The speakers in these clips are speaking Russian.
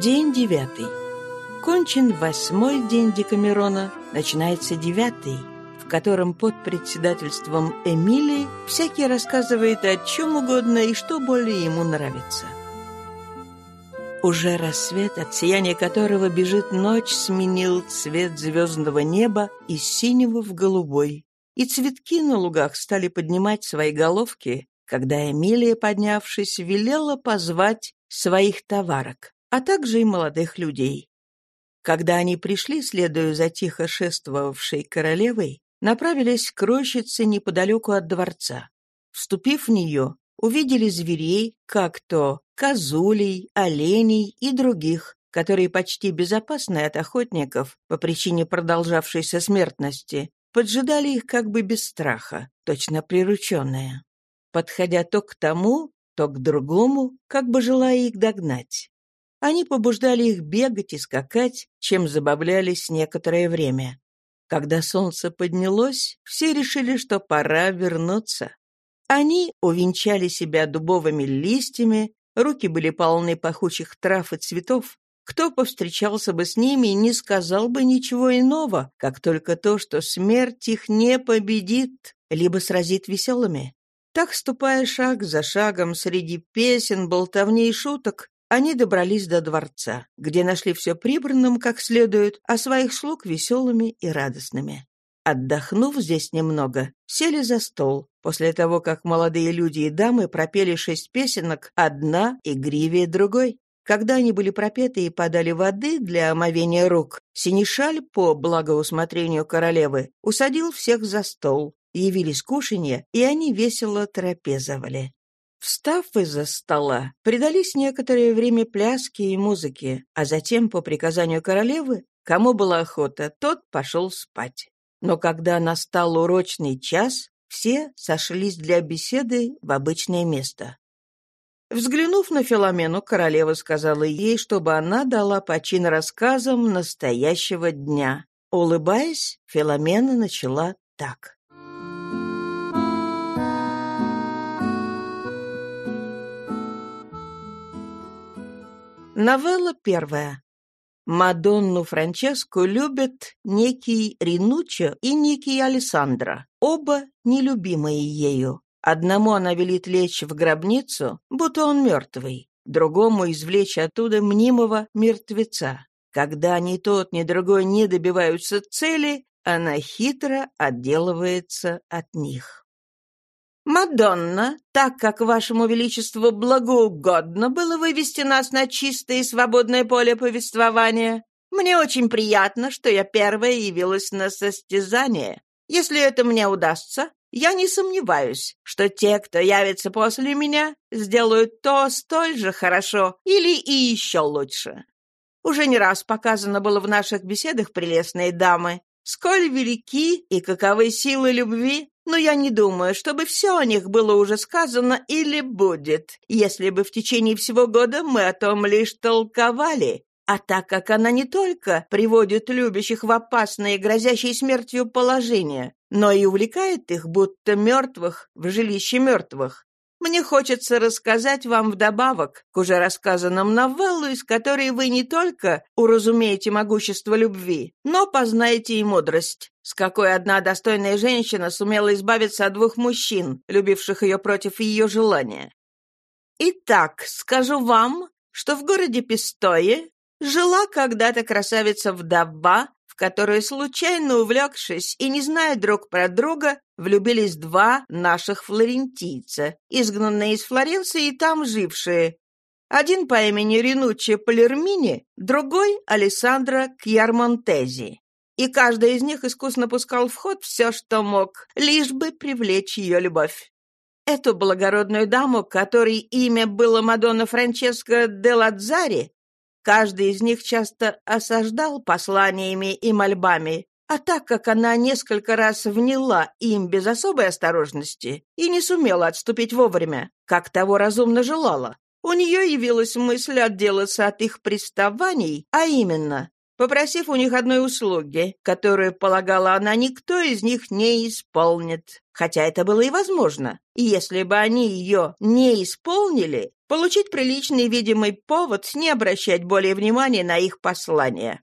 День девятый. Кончен восьмой день Декамерона, начинается девятый, в котором под председательством Эмилии всякий рассказывает о чем угодно и что более ему нравится. Уже рассвет, от сияния которого бежит ночь, сменил цвет звездного неба из синего в голубой. И цветки на лугах стали поднимать свои головки, когда Эмилия, поднявшись, велела позвать своих товарок, а также и молодых людей. Когда они пришли, следуя за тихо шествовавшей королевой, направились к рощице неподалеку от дворца. Вступив в нее, увидели зверей, как то козулей, оленей и других, которые почти безопасны от охотников по причине продолжавшейся смертности, поджидали их как бы без страха, точно прирученные, подходя то к тому, то к другому, как бы желая их догнать. Они побуждали их бегать и скакать, чем забавлялись некоторое время. Когда солнце поднялось, все решили, что пора вернуться. Они увенчали себя дубовыми листьями, руки были полны пахучих трав и цветов. Кто повстречался бы с ними, не сказал бы ничего иного, как только то, что смерть их не победит, либо сразит веселыми. Так, ступая шаг за шагом среди песен, болтовни и шуток, они добрались до дворца, где нашли все прибранным как следует, а своих слуг веселыми и радостными. Отдохнув здесь немного, сели за стол, после того, как молодые люди и дамы пропели шесть песенок, одна игривее другой. Когда они были пропеты и подали воды для омовения рук, Синишаль, по благоусмотрению королевы, усадил всех за стол. Явились кушанья, и они весело трапезовали. Встав из-за стола, предались некоторое время пляске и музыке, а затем, по приказанию королевы, кому была охота, тот пошел спать. Но когда настал урочный час, все сошлись для беседы в обычное место. Взглянув на Филомену, королева сказала ей, чтобы она дала почин рассказам настоящего дня. Улыбаясь, Филомена начала так. Новелла первая. Мадонну Франческу любят некий Ринуччо и некий Алессандро, оба нелюбимые ею. Одному она велит лечь в гробницу, будто он мертвый, другому извлечь оттуда мнимого мертвеца. Когда ни тот, ни другой не добиваются цели, она хитро отделывается от них. «Мадонна, так как вашему величеству благоугодно было вывести нас на чистое и свободное поле повествования, мне очень приятно, что я первая явилась на состязание. Если это мне удастся, я не сомневаюсь, что те, кто явится после меня, сделают то столь же хорошо или и еще лучше. Уже не раз показано было в наших беседах, прелестные дамы, сколь велики и каковы силы любви, но я не думаю, чтобы все о них было уже сказано или будет, если бы в течение всего года мы о том лишь толковали. А так как она не только приводит любящих в опасное и грозящее смертью положение, но и увлекает их, будто мертвых, в жилище мертвых, мне хочется рассказать вам вдобавок к уже рассказанным новеллу, из которой вы не только уразумеете могущество любви, но познаете и мудрость, с какой одна достойная женщина сумела избавиться от двух мужчин, любивших ее против ее желания. Итак, скажу вам, что в городе Пистое жила когда-то красавица-вдова, которые, случайно увлекшись и не зная друг про друга, влюбились два наших флорентийца, изгнанные из Флоренции и там жившие. Один по имени Ринуччи Палермини, другой — Алессандро Кьярмонтези. И каждый из них искусно пускал в ход все, что мог, лишь бы привлечь ее любовь. Эту благородную даму, которой имя было Мадонна Франческо де Ладзари, Каждый из них часто осаждал посланиями и мольбами, а так как она несколько раз вняла им без особой осторожности и не сумела отступить вовремя, как того разумно желала, у нее явилась мысль отделаться от их приставаний, а именно попросив у них одной услуги, которую, полагала она, никто из них не исполнит. Хотя это было и возможно. И если бы они ее не исполнили, получить приличный видимый повод не обращать более внимания на их послание.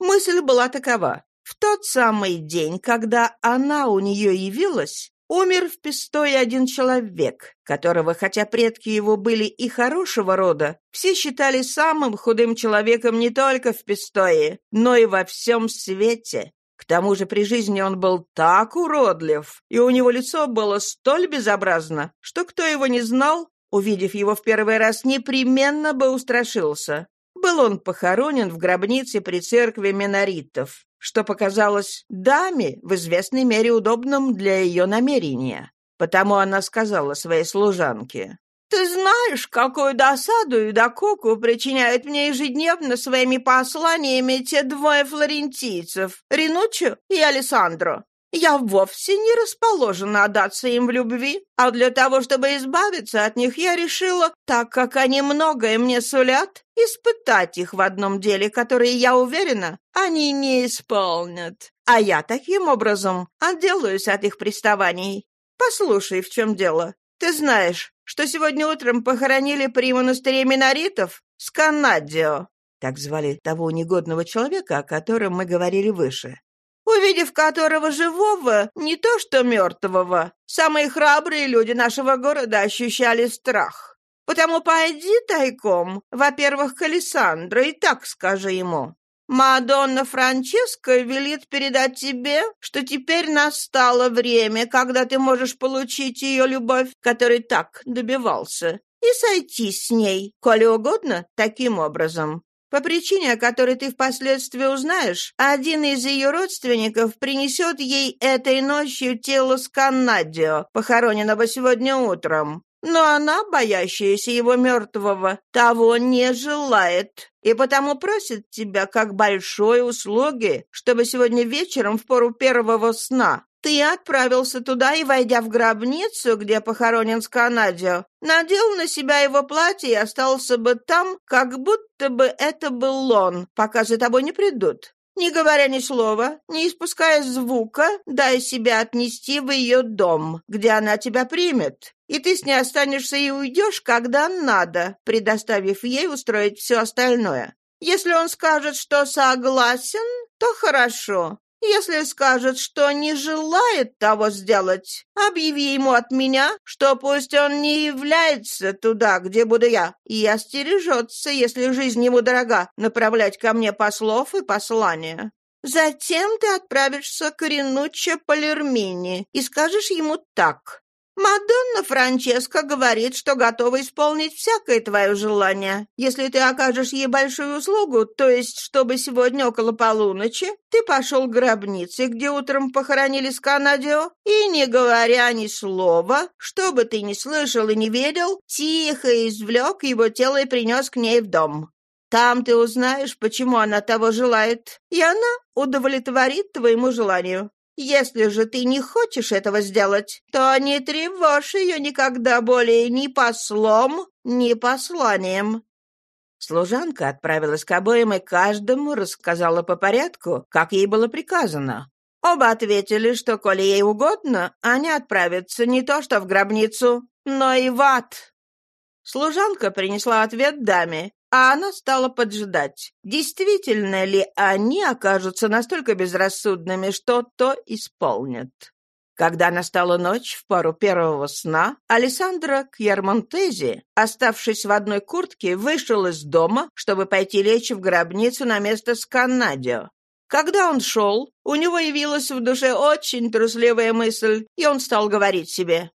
Мысль была такова. В тот самый день, когда она у нее явилась, Умер в Пестое один человек, которого, хотя предки его были и хорошего рода, все считали самым худым человеком не только в Пестое, но и во всем свете. К тому же при жизни он был так уродлив, и у него лицо было столь безобразно, что кто его не знал, увидев его в первый раз, непременно бы устрашился. Был он похоронен в гробнице при церкви Меноритов что показалось даме в известной мере удобным для ее намерения. Потому она сказала своей служанке, «Ты знаешь, какую досаду и докуку причиняют мне ежедневно своими посланиями те двое флорентийцев, Ринуччо и Алессандро. Я вовсе не расположена отдаться им в любви, а для того, чтобы избавиться от них, я решила, так как они многое мне сулят, испытать их в одном деле, которое, я уверена, они не исполнят. А я таким образом отделаюсь от их приставаний. Послушай, в чем дело. Ты знаешь, что сегодня утром похоронили при монастыре Миноритов Сканадио. Так звали того негодного человека, о котором мы говорили выше увидев которого живого, не то что мертвого, самые храбрые люди нашего города ощущали страх. Потому пойди тайком, во-первых, к Александру и так скажи ему. Мадонна Франческа велит передать тебе, что теперь настало время, когда ты можешь получить ее любовь, которой так добивался, и сойти с ней, коли угодно, таким образом. По причине, о которой ты впоследствии узнаешь, один из ее родственников принесет ей этой ночью тело Сканнадио, похороненного сегодня утром. Но она, боящаяся его мертвого, того не желает, и потому просит тебя как большой услуги, чтобы сегодня вечером в пору первого сна ты отправился туда и, войдя в гробницу, где похоронен Сканадио, надел на себя его платье и остался бы там, как будто бы это был он, пока за тобой не придут. Не говоря ни слова, не испуская звука, дай себя отнести в ее дом, где она тебя примет. И ты с ней останешься и уйдешь, когда надо, предоставив ей устроить все остальное. Если он скажет, что согласен, то хорошо. Если скажет, что не желает того сделать, объяви ему от меня, что пусть он не является туда, где буду я, и остережется, если жизнь ему дорога, направлять ко мне послов и послания. Затем ты отправишься к Ринуччо Палермини и скажешь ему так. Мадонна Франческа говорит, что готова исполнить всякое твое желание. Если ты окажешь ей большую услугу, то есть, чтобы сегодня около полуночи ты пошел к гробнице, где утром похоронили Сканадио, и, не говоря ни слова, что бы ты ни слышал и не видел, тихо извлек его тело и принес к ней в дом. Там ты узнаешь, почему она того желает, и она удовлетворит твоему желанию. Если же ты не хочешь этого сделать, то не тревожь ее никогда более ни послом, ни посланием». Служанка отправилась к обоим и каждому рассказала по порядку, как ей было приказано. Оба ответили, что, коли ей угодно, они отправятся не то что в гробницу, но и в ад. Служанка принесла ответ даме, а она стала поджидать, действительно ли они окажутся настолько безрассудными, что то исполнят. Когда настала ночь, в пару первого сна, Александра Кьермонтези, оставшись в одной куртке, вышел из дома, чтобы пойти лечь в гробницу на место Сканадио. Когда он шел, у него явилась в душе очень трусливая мысль, и он стал говорить себе,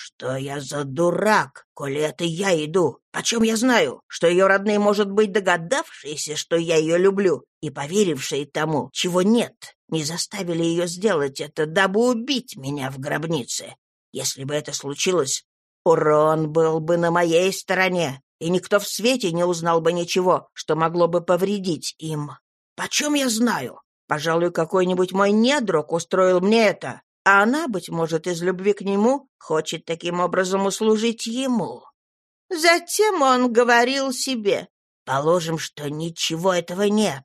«Что я за дурак, коли это я иду? Почем я знаю, что ее родные, может быть, догадавшиеся, что я ее люблю, и поверившие тому, чего нет, не заставили ее сделать это, дабы убить меня в гробнице? Если бы это случилось, урон был бы на моей стороне, и никто в свете не узнал бы ничего, что могло бы повредить им. Почем я знаю? Пожалуй, какой-нибудь мой недруг устроил мне это, а она, быть может, из любви к нему, хочет таким образом услужить ему. Затем он говорил себе, положим, что ничего этого нет.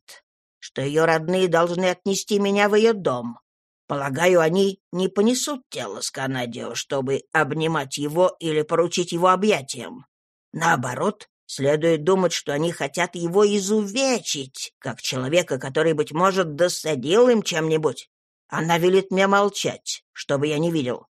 что ее родные должны отнести меня в ее дом. Полагаю, они не понесут тело с Канадио, чтобы обнимать его или поручить его объятиям. Наоборот, следует думать, что они хотят его изувечить, как человека, который, быть может, досадил им чем-нибудь. Она велит мне молчать, чтобы я не видел.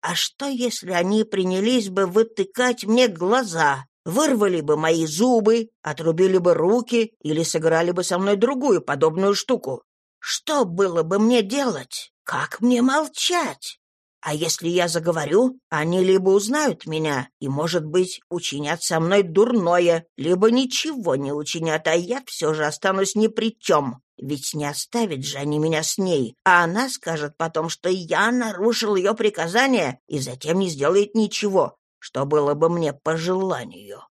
А что, если они принялись бы вытыкать мне глаза, вырвали бы мои зубы, отрубили бы руки или сыграли бы со мной другую подобную штуку? Что было бы мне делать? Как мне молчать? А если я заговорю, они либо узнают меня и, может быть, учинят со мной дурное, либо ничего не учинят, а я все же останусь ни при чем. Ведь не оставят же они меня с ней, а она скажет потом, что я нарушил ее приказание и затем не сделает ничего, что было бы мне по желанию.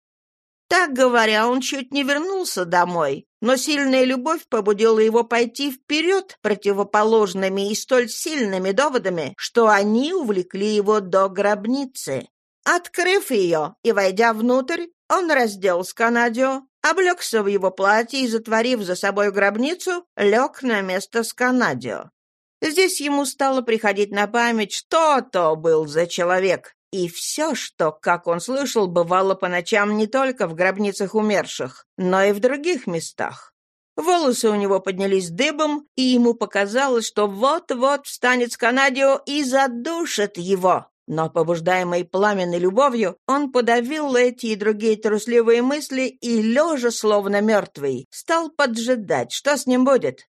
Так говоря, он чуть не вернулся домой, но сильная любовь побудила его пойти вперед противоположными и столь сильными доводами, что они увлекли его до гробницы. Открыв ее и войдя внутрь, он раздел Сканадио, облегся в его платье и, затворив за собой гробницу, лег на место Сканадио. Здесь ему стало приходить на память, что то был за человек, и все, что, как он слышал, бывало по ночам не только в гробницах умерших, но и в других местах. Волосы у него поднялись дыбом, и ему показалось, что вот-вот встанет с Канадио и задушит его. Но, побуждаемый пламенной любовью, он подавил эти и другие трусливые мысли и, лежа словно мертвый, стал поджидать, что с ним будет.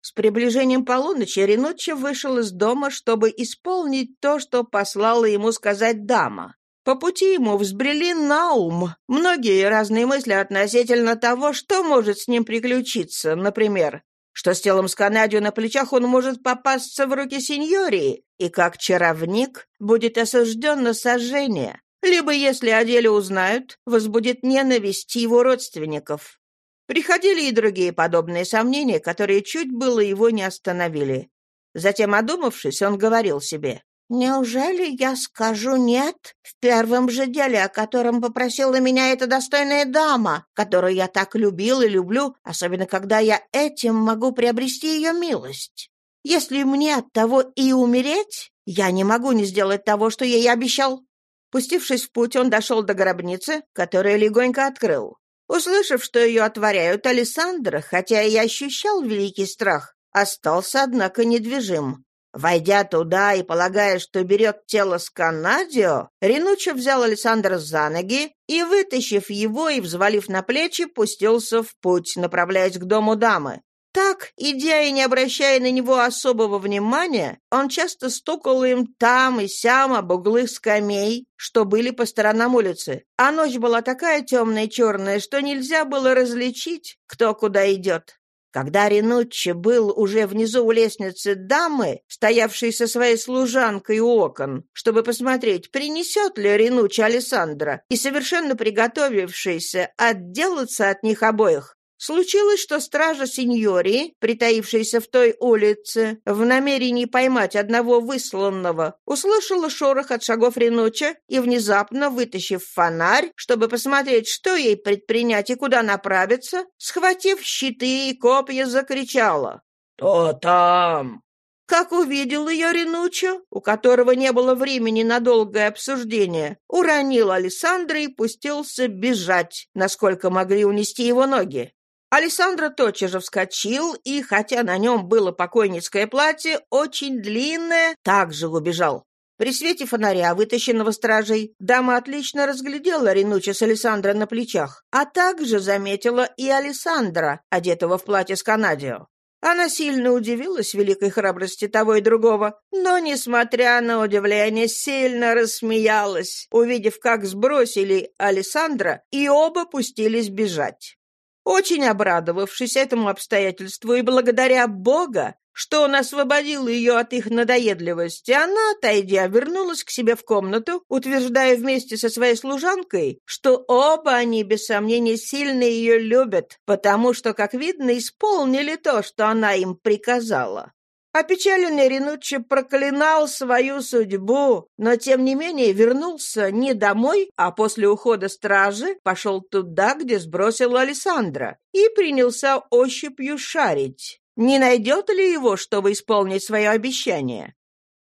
С приближением полуночи Ренуччо вышел из дома, чтобы исполнить то, что послала ему сказать дама. По пути ему взбрели на ум многие разные мысли относительно того, что может с ним приключиться, например, что с телом с Канадио на плечах он может попасться в руки сеньории, и как чаровник будет осужден на сожжение, либо, если о деле узнают, возбудит ненависть его родственников. Приходили и другие подобные сомнения, которые чуть было его не остановили. Затем, одумавшись, он говорил себе, «Неужели я скажу «нет» в первом же деле, о котором попросила меня эта достойная дама, которую я так любил и люблю, особенно когда я этим могу приобрести ее милость? Если мне от того и умереть, я не могу не сделать того, что ей обещал». Пустившись в путь, он дошел до гробницы, которую легонько открыл. Услышав, что ее отворяют, Александр, хотя и ощущал великий страх, остался, однако, недвижим. Войдя туда и полагая, что берет тело с Канадио, Ренучо взял Александра за ноги и, вытащив его и взвалив на плечи, пустился в путь, направляясь к дому дамы. Так, идя и не обращая на него особого внимания, он часто стукал им там и сям об углы скамей, что были по сторонам улицы. А ночь была такая темная и черная, что нельзя было различить, кто куда идет. Когда Ренуччи был уже внизу у лестницы дамы, стоявшей со своей служанкой у окон, чтобы посмотреть, принесет ли Ренуччи Александра, и совершенно приготовившийся отделаться от них обоих, Случилось, что стража сеньории, притаившаяся в той улице, в намерении поймать одного высланного, услышала шорох от шагов Ренуча и, внезапно вытащив фонарь, чтобы посмотреть, что ей предпринять и куда направиться, схватив щиты и копья, закричала. «Кто там?» Как увидел ее Ренучо, у которого не было времени на долгое обсуждение, уронил Александра и пустился бежать, насколько могли унести его ноги. Александра тотчас же вскочил и, хотя на нем было покойницкое платье, очень длинное, также убежал. При свете фонаря, вытащенного стражей, дама отлично разглядела Ренуча с Александра на плечах, а также заметила и Александра, одетого в платье с Канадио. Она сильно удивилась великой храбрости того и другого, но, несмотря на удивление, сильно рассмеялась, увидев, как сбросили Александра, и оба пустились бежать. Очень обрадовавшись этому обстоятельству и благодаря Бога, что он освободил ее от их надоедливости, она, отойдя, вернулась к себе в комнату, утверждая вместе со своей служанкой, что оба они, без сомнения, сильно ее любят, потому что, как видно, исполнили то, что она им приказала. Опечаленный Ренуччи проклинал свою судьбу, но, тем не менее, вернулся не домой, а после ухода стражи пошел туда, где сбросил Александра, и принялся ощупью шарить. Не найдет ли его, чтобы исполнить свое обещание?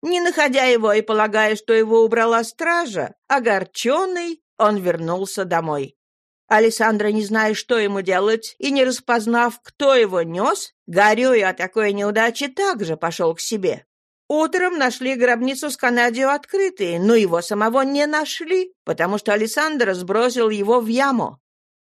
Не находя его и полагая, что его убрала стража, огорченный, он вернулся домой. Александра, не зная, что ему делать, и не распознав, кто его нес, горюя о такой неудаче, также пошел к себе. Утром нашли гробницу с Канадио открытой, но его самого не нашли, потому что Александр сбросил его в яму.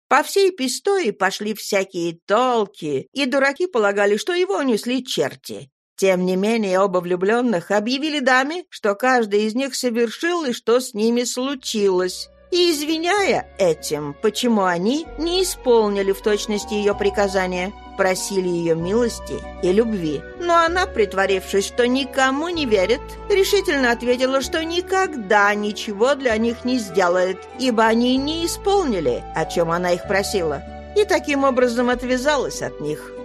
По всей Пистое пошли всякие толки, и дураки полагали, что его унесли черти. Тем не менее, оба влюбленных объявили даме, что каждый из них совершил и что с ними случилось и извиняя этим, почему они не исполнили в точности ее приказания, просили ее милости и любви. Но она, притворившись, что никому не верит, решительно ответила, что никогда ничего для них не сделает, ибо они не исполнили, о чем она их просила, и таким образом отвязалась от них.